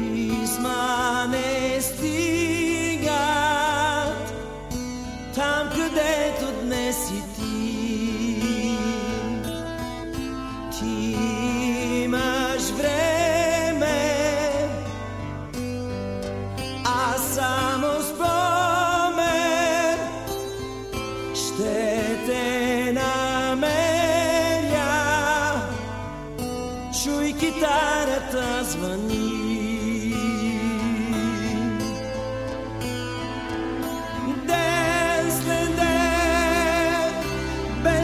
писма не стигат там, където днес си ти. Ти имаш време, а само спомен ще те намеря. Чуй китарата звъни.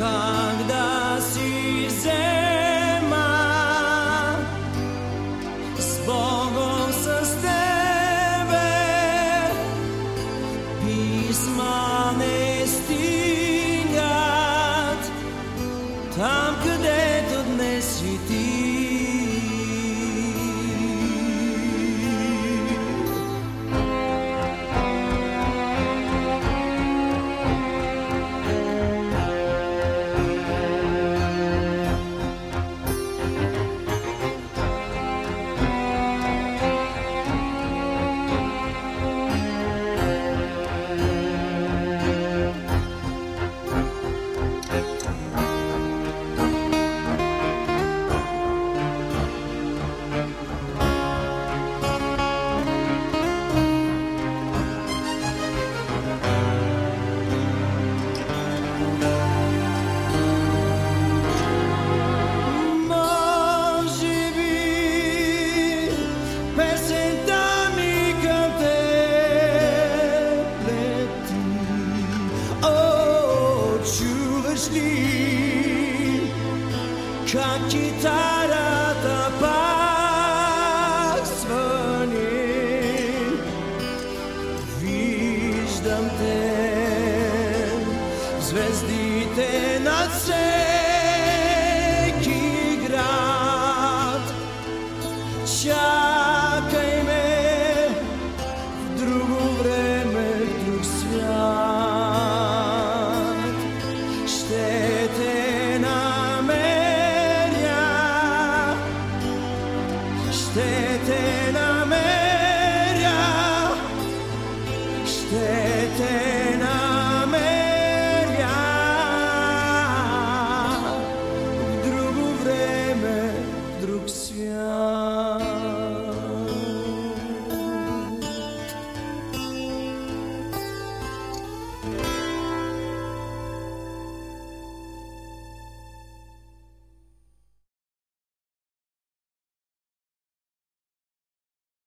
когда зима с Богом со тебе письма не стигат там, където днес и ти ли как китарата пак звъни? Виждам те, звездите над се. there.